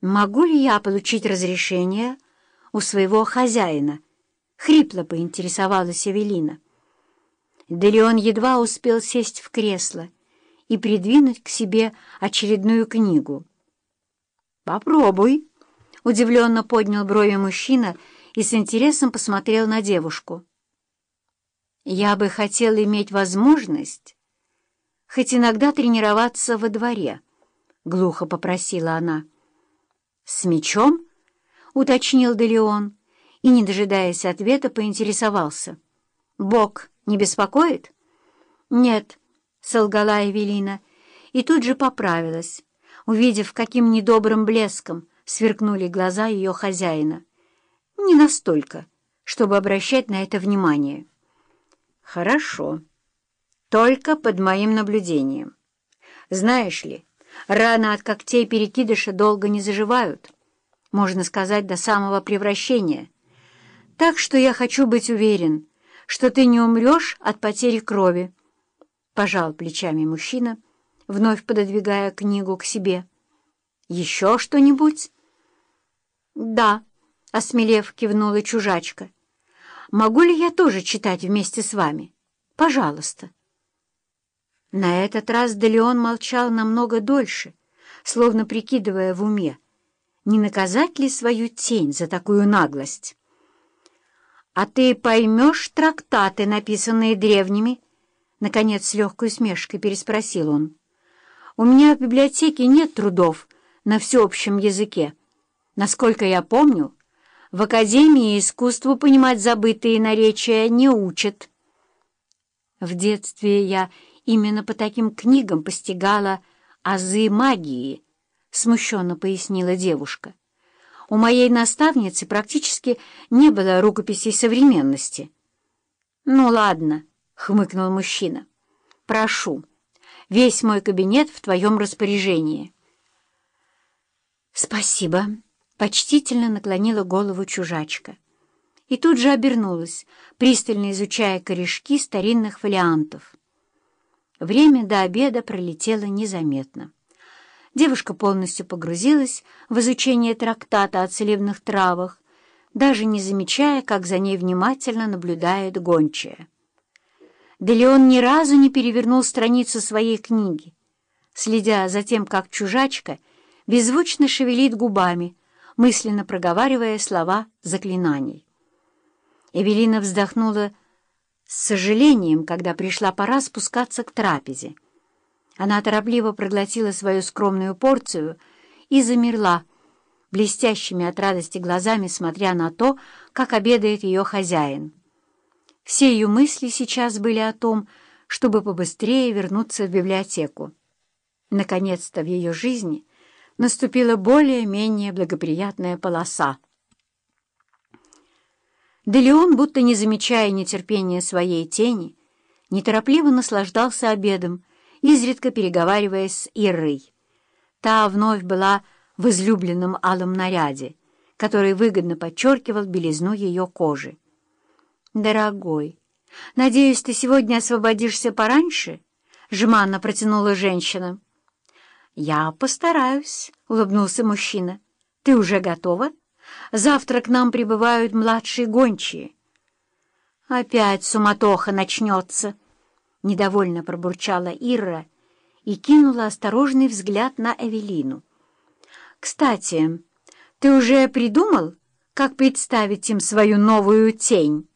«Могу ли я получить разрешение у своего хозяина?» — хрипло поинтересовалась Эвелина. Да Леон едва успел сесть в кресло и придвинуть к себе очередную книгу. «Попробуй», — удивленно поднял брови мужчина и с интересом посмотрел на девушку. «Я бы хотел иметь возможность хоть иногда тренироваться во дворе», — глухо попросила она. «С мечом?» — уточнил Делеон и, не дожидаясь ответа, поинтересовался. «Бог не беспокоит?» «Нет», — солгала Эвелина, и тут же поправилась, увидев, каким недобрым блеском сверкнули глаза ее хозяина. «Не настолько, чтобы обращать на это внимание». «Хорошо. Только под моим наблюдением. Знаешь ли, Раны от когтей перекидыша долго не заживают, можно сказать, до самого превращения. Так что я хочу быть уверен, что ты не умрешь от потери крови. Пожал плечами мужчина, вновь пододвигая книгу к себе. Еще что-нибудь? Да, осмелев, кивнула чужачка. Могу ли я тоже читать вместе с вами? Пожалуйста. На этот раз Делеон молчал намного дольше, словно прикидывая в уме, не наказать ли свою тень за такую наглость. «А ты поймешь трактаты, написанные древними?» Наконец, с легкой усмешкой переспросил он. «У меня в библиотеке нет трудов на всеобщем языке. Насколько я помню, в Академии искусству понимать забытые наречия не учат». В детстве я Именно по таким книгам постигала азы магии, — смущенно пояснила девушка. У моей наставницы практически не было рукописей современности. — Ну ладно, — хмыкнул мужчина. — Прошу, весь мой кабинет в твоем распоряжении. — Спасибо, — почтительно наклонила голову чужачка. И тут же обернулась, пристально изучая корешки старинных фолиантов. Время до обеда пролетело незаметно. Девушка полностью погрузилась в изучение трактата о целебных травах, даже не замечая, как за ней внимательно наблюдает гончая. Да ни разу не перевернул страницу своей книги, следя за тем, как чужачка беззвучно шевелит губами, мысленно проговаривая слова заклинаний. Эвелина вздохнула с сожалением, когда пришла пора спускаться к трапезе. Она торопливо проглотила свою скромную порцию и замерла, блестящими от радости глазами, смотря на то, как обедает ее хозяин. Все ее мысли сейчас были о том, чтобы побыстрее вернуться в библиотеку. Наконец-то в ее жизни наступила более-менее благоприятная полоса. Да Леон, будто не замечая нетерпения своей тени, неторопливо наслаждался обедом, изредка переговариваясь с Ирой. Та вновь была в излюбленном алом наряде, который выгодно подчеркивал белизну ее кожи. «Дорогой, надеюсь, ты сегодня освободишься пораньше?» — жеманно протянула женщина. «Я постараюсь», — улыбнулся мужчина. «Ты уже готова?» Завтра к нам прибывают младшие гончие. Опять суматоха начнется, — недовольно пробурчала Ирра и кинула осторожный взгляд на Эвелину. «Кстати, ты уже придумал, как представить им свою новую тень?»